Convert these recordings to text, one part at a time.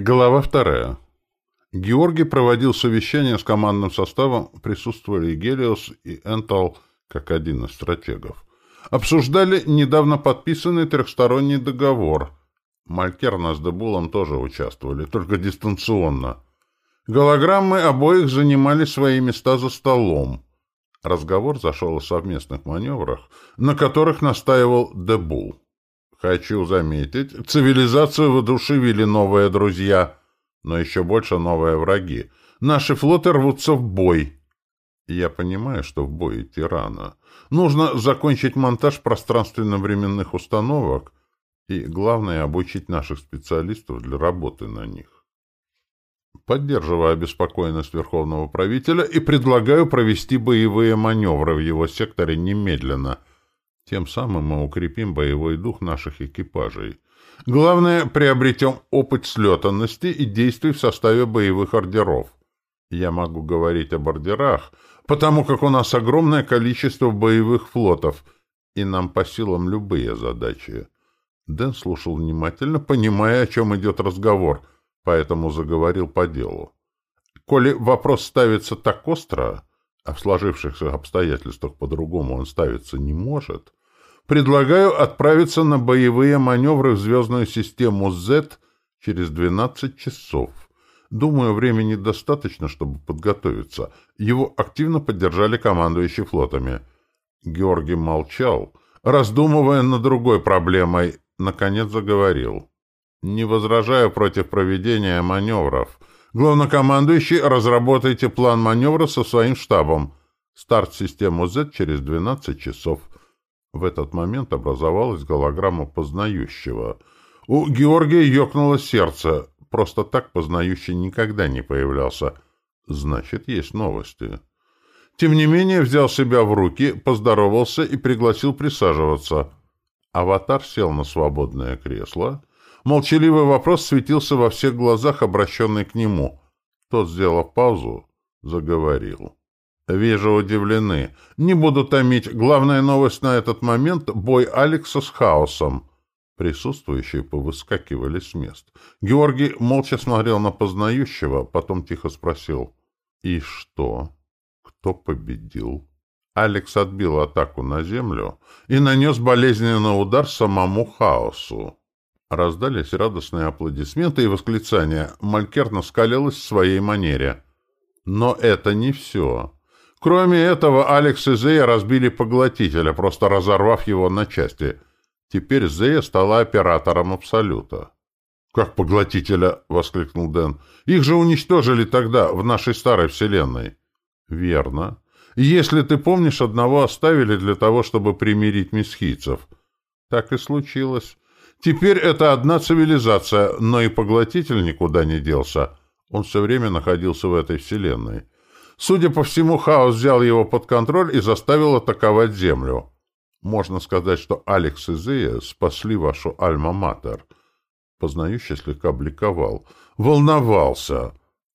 Глава вторая. Георгий проводил совещание с командным составом, присутствовали Гелиос, и Энтал, как один из стратегов. Обсуждали недавно подписанный трехсторонний договор. Малькерна с Дебулом тоже участвовали, только дистанционно. Голограммы обоих занимали свои места за столом. Разговор зашел о совместных маневрах, на которых настаивал Дебул. Хочу заметить, цивилизацию воодушевили новые друзья, но еще больше новые враги. Наши флоты рвутся в бой. Я понимаю, что в бой идти рано. Нужно закончить монтаж пространственно-временных установок и, главное, обучить наших специалистов для работы на них. Поддерживаю обеспокоенность Верховного правителя и предлагаю провести боевые маневры в его секторе немедленно – тем самым мы укрепим боевой дух наших экипажей. Главное, приобретем опыт слетанности и действий в составе боевых ордеров. Я могу говорить об ордерах, потому как у нас огромное количество боевых флотов, и нам по силам любые задачи. Дэн слушал внимательно, понимая, о чем идет разговор, поэтому заговорил по делу. Коли вопрос ставится так остро, а в сложившихся обстоятельствах по-другому он ставиться не может, Предлагаю отправиться на боевые маневры в звездную систему Z через 12 часов. Думаю, времени достаточно, чтобы подготовиться. Его активно поддержали командующие флотами. Георгий молчал, раздумывая над другой проблемой. Наконец заговорил. «Не возражаю против проведения маневров. Главнокомандующий, разработайте план маневра со своим штабом. Старт систему Z через 12 часов». В этот момент образовалась голограмма познающего. У Георгия ёкнуло сердце. Просто так познающий никогда не появлялся. Значит, есть новости. Тем не менее, взял себя в руки, поздоровался и пригласил присаживаться. Аватар сел на свободное кресло. Молчаливый вопрос светился во всех глазах, обращенный к нему. Тот, сделав паузу, заговорил. Вижу, удивлены. Не буду томить. Главная новость на этот момент — бой Алекса с Хаосом. Присутствующие повыскакивали с мест. Георгий молча смотрел на познающего, потом тихо спросил. «И что? Кто победил?» Алекс отбил атаку на землю и нанес болезненный удар самому Хаосу. Раздались радостные аплодисменты и восклицания. Малькерна скалилась в своей манере. Но это не все. Кроме этого, Алекс и Зея разбили поглотителя, просто разорвав его на части. Теперь Зея стала оператором Абсолюта. «Как поглотителя?» — воскликнул Дэн. «Их же уничтожили тогда, в нашей старой вселенной». «Верно. Если ты помнишь, одного оставили для того, чтобы примирить месхийцев». «Так и случилось. Теперь это одна цивилизация, но и поглотитель никуда не делся. Он все время находился в этой вселенной». Судя по всему, хаос взял его под контроль и заставил атаковать Землю. Можно сказать, что Алекс и Зея спасли вашу альма-матер. Познающий слегка бликовал. Волновался.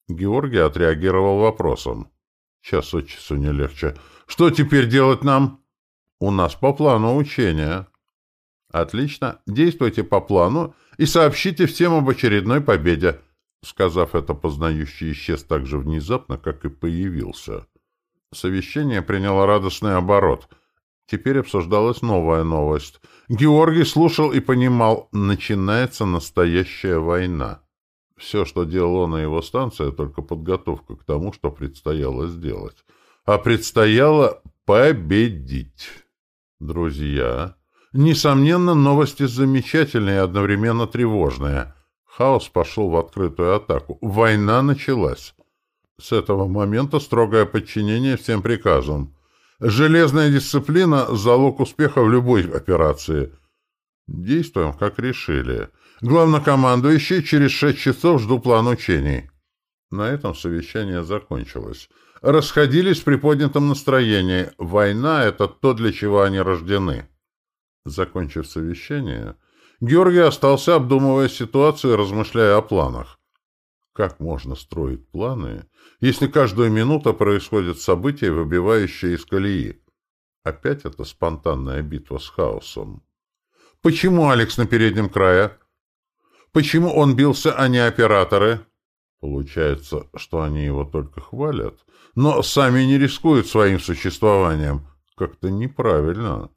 Георгий отреагировал вопросом. Час от часу не легче. Что теперь делать нам? У нас по плану учения. Отлично. Действуйте по плану и сообщите всем об очередной победе. Сказав это, познающий исчез так же внезапно, как и появился. Совещание приняло радостный оборот. Теперь обсуждалась новая новость. Георгий слушал и понимал, начинается настоящая война. Все, что делал он и его станция, только подготовка к тому, что предстояло сделать. А предстояло победить. Друзья, несомненно, новости замечательные и одновременно тревожные — Хаос пошел в открытую атаку. Война началась. С этого момента строгое подчинение всем приказам. Железная дисциплина – залог успеха в любой операции. Действуем, как решили. Главнокомандующий через шесть часов жду план учений. На этом совещание закончилось. Расходились в приподнятом настроении. Война – это то, для чего они рождены. Закончив совещание, Георгий остался, обдумывая ситуацию и размышляя о планах. Как можно строить планы, если каждую минуту происходят события, выбивающие из колеи? Опять эта спонтанная битва с хаосом. Почему Алекс на переднем крае? Почему он бился, а не операторы? Получается, что они его только хвалят, но сами не рискуют своим существованием. Как-то неправильно.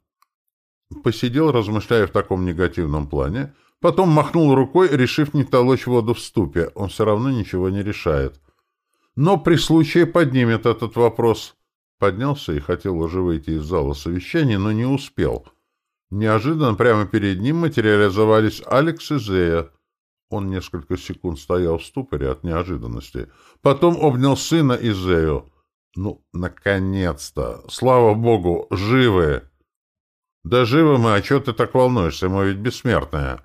Посидел, размышляя в таком негативном плане, потом махнул рукой, решив не толочь воду в ступе. Он все равно ничего не решает. Но при случае поднимет этот вопрос. Поднялся и хотел уже выйти из зала совещаний, но не успел. Неожиданно прямо перед ним материализовались Алекс и Зея. Он несколько секунд стоял в ступоре от неожиданности. Потом обнял сына и Зею. «Ну, наконец-то! Слава богу, живы!» «Да живы мы, а чего ты так волнуешься? Мы ведь бессмертные».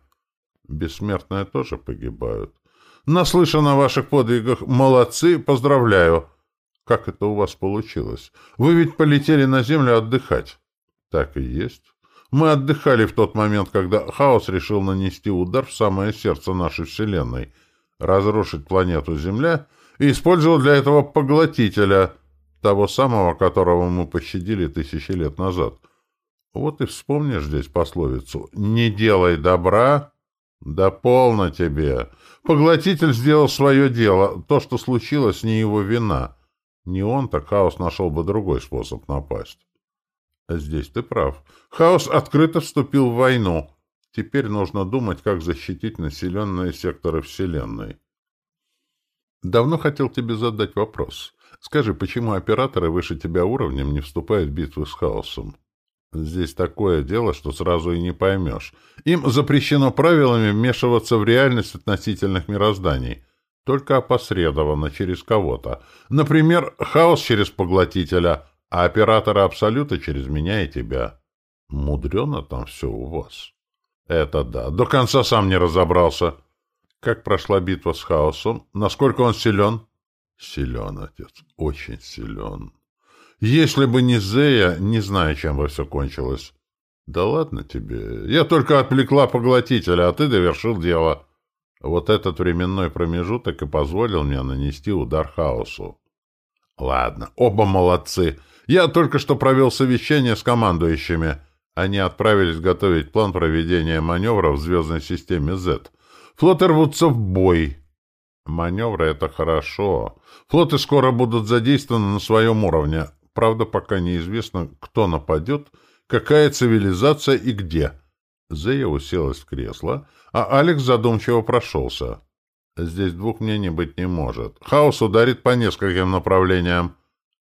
«Бессмертные тоже погибают». «Наслышан о ваших подвигах. Молодцы, поздравляю». «Как это у вас получилось? Вы ведь полетели на Землю отдыхать». «Так и есть. Мы отдыхали в тот момент, когда хаос решил нанести удар в самое сердце нашей Вселенной, разрушить планету Земля и использовал для этого поглотителя, того самого, которого мы пощадили тысячи лет назад». Вот и вспомнишь здесь пословицу «Не делай добра, да полно тебе». Поглотитель сделал свое дело. То, что случилось, не его вина. Не он, так хаос нашел бы другой способ напасть. А здесь ты прав. Хаос открыто вступил в войну. Теперь нужно думать, как защитить населенные секторы Вселенной. Давно хотел тебе задать вопрос. Скажи, почему операторы выше тебя уровнем не вступают в битву с хаосом? Здесь такое дело, что сразу и не поймешь. Им запрещено правилами вмешиваться в реальность относительных мирозданий, только опосредованно, через кого-то. Например, хаос через поглотителя, а операторы Абсолюта через меня и тебя. Мудрено там все у вас. Это да. До конца сам не разобрался. Как прошла битва с хаосом? Насколько он силен? Силен, отец. Очень силен. Если бы не Зея, не знаю, чем бы все кончилось. Да ладно тебе. Я только отвлекла поглотителя, а ты довершил дело. Вот этот временной промежуток и позволил мне нанести удар хаосу. Ладно, оба молодцы. Я только что провел совещание с командующими. Они отправились готовить план проведения маневра в звездной системе Z. Флот рвутся в бой. Маневры — это хорошо. Флоты скоро будут задействованы на своем уровне. Правда, пока неизвестно, кто нападет, какая цивилизация и где. Зея уселась в кресло, а Алекс задумчиво прошелся. Здесь двух мнений быть не может. Хаос ударит по нескольким направлениям.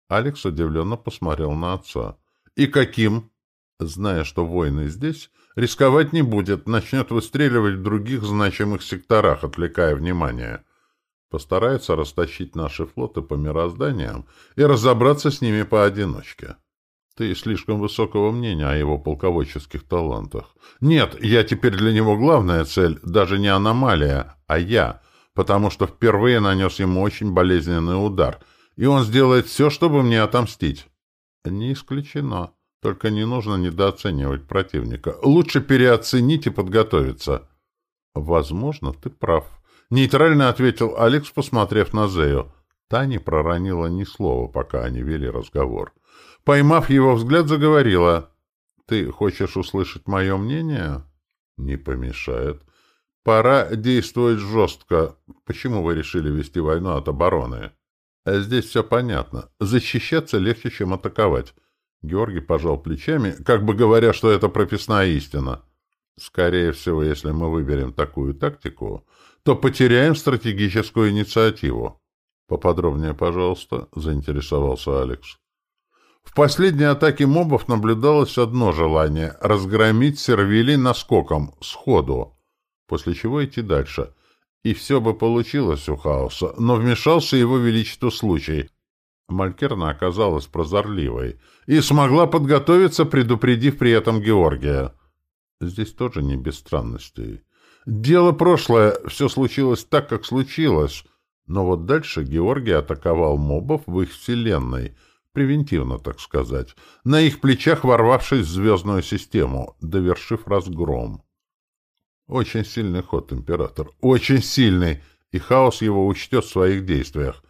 Алекс удивленно посмотрел на отца. «И каким?» Зная, что войны здесь, рисковать не будет, начнет выстреливать в других значимых секторах, отвлекая внимание постарается растащить наши флоты по мирозданиям и разобраться с ними поодиночке. Ты слишком высокого мнения о его полководческих талантах. Нет, я теперь для него главная цель, даже не аномалия, а я, потому что впервые нанес ему очень болезненный удар, и он сделает все, чтобы мне отомстить. Не исключено. Только не нужно недооценивать противника. Лучше переоценить и подготовиться. Возможно, ты прав. Нейтрально ответил Алекс, посмотрев на Зею. Та не проронила ни слова, пока они вели разговор. Поймав его взгляд, заговорила. «Ты хочешь услышать мое мнение?» «Не помешает. Пора действовать жестко. Почему вы решили вести войну от обороны?» «Здесь все понятно. Защищаться легче, чем атаковать». Георгий пожал плечами, как бы говоря, что это прописная истина. «Скорее всего, если мы выберем такую тактику, то потеряем стратегическую инициативу. Поподробнее, пожалуйста, заинтересовался Алекс. В последней атаке мобов наблюдалось одно желание — разгромить сервилей наскоком, сходу, после чего идти дальше. И все бы получилось у хаоса, но вмешался его величество случай. Малькерна оказалась прозорливой и смогла подготовиться, предупредив при этом Георгия. Здесь тоже не без странностей. Дело прошлое, все случилось так, как случилось. Но вот дальше Георгий атаковал мобов в их вселенной, превентивно, так сказать, на их плечах ворвавшись в звездную систему, довершив разгром. Очень сильный ход, император, очень сильный, и хаос его учтет в своих действиях.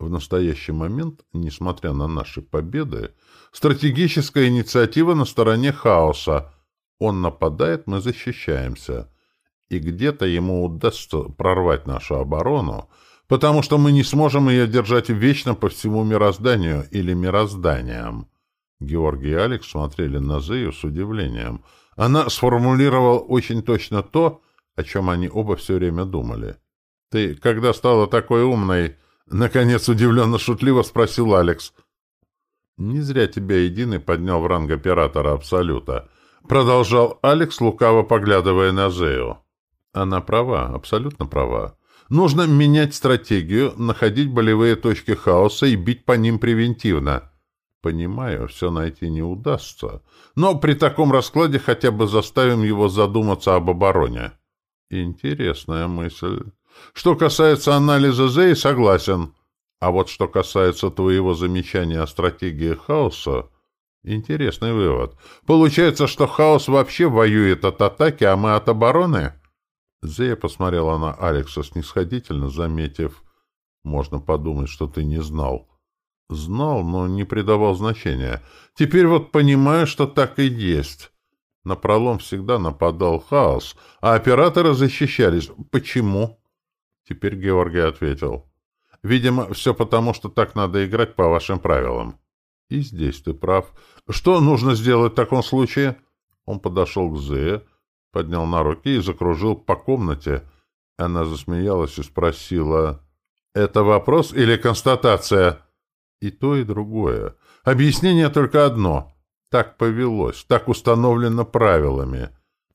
В настоящий момент, несмотря на наши победы, стратегическая инициатива на стороне хаоса. Он нападает, мы защищаемся. И где-то ему удастся прорвать нашу оборону, потому что мы не сможем ее держать вечно по всему мирозданию или мирозданиям. Георгий и Алекс смотрели на Зею с удивлением. Она сформулировала очень точно то, о чем они оба все время думали. «Ты когда стала такой умной?» — наконец удивленно-шутливо спросил Алекс. «Не зря тебя единый поднял в ранг оператора Абсолюта», — продолжал Алекс, лукаво поглядывая на Зею. «Она права, абсолютно права. Нужно менять стратегию, находить болевые точки хаоса и бить по ним превентивно. Понимаю, все найти не удастся, но при таком раскладе хотя бы заставим его задуматься об обороне». «Интересная мысль». Что касается анализа Зей, согласен. А вот что касается твоего замечания о стратегии хаоса, интересный вывод. Получается, что хаос вообще воюет от атаки, а мы от обороны? Зея посмотрела на Алекса снисходительно, заметив, можно подумать, что ты не знал. Знал, но не придавал значения. Теперь вот понимаю, что так и есть. На пролом всегда нападал хаос, а операторы защищались. Почему? Теперь Георгий ответил. «Видимо, все потому, что так надо играть по вашим правилам». «И здесь ты прав. Что нужно сделать в таком случае?» Он подошел к Зее, поднял на руки и закружил по комнате. Она засмеялась и спросила, «Это вопрос или констатация?» «И то, и другое. Объяснение только одно. Так повелось, так установлено правилами.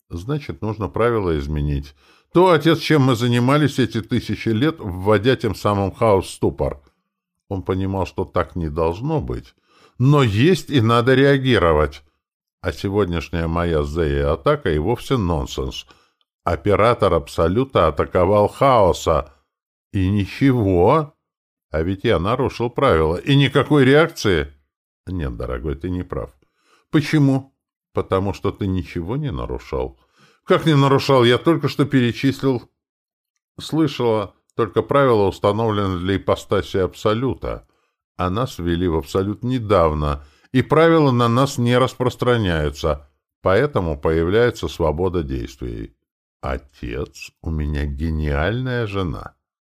Значит, нужно правила изменить». То, отец, чем мы занимались эти тысячи лет, вводя тем самым хаос в ступор. Он понимал, что так не должно быть. Но есть и надо реагировать. А сегодняшняя моя Зея атака и вовсе нонсенс. Оператор Абсолюта атаковал хаоса. И ничего. А ведь я нарушил правила. И никакой реакции. Нет, дорогой, ты не прав. Почему? Потому что ты ничего не нарушал. Как не нарушал? Я только что перечислил. Слышала, только правила установлены для ипостаси Абсолюта. А нас ввели в Абсолют недавно, и правила на нас не распространяются, поэтому появляется свобода действий. Отец, у меня гениальная жена.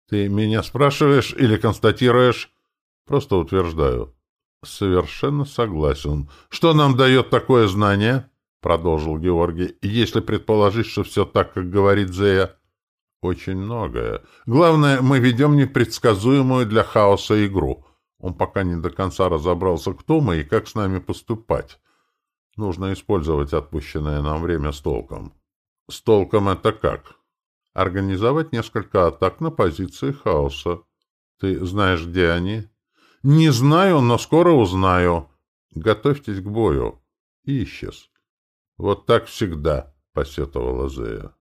Ты меня спрашиваешь или констатируешь? Просто утверждаю. Совершенно согласен. Что нам дает такое знание? — продолжил Георгий, — если предположить, что все так, как говорит Зея. Очень многое. Главное, мы ведем непредсказуемую для хаоса игру. Он пока не до конца разобрался, кто мы и как с нами поступать. Нужно использовать отпущенное нам время с толком. С толком это как? Организовать несколько атак на позиции хаоса. Ты знаешь, где они? Не знаю, но скоро узнаю. Готовьтесь к бою. И исчез. «Вот так всегда», — посетовала Зея.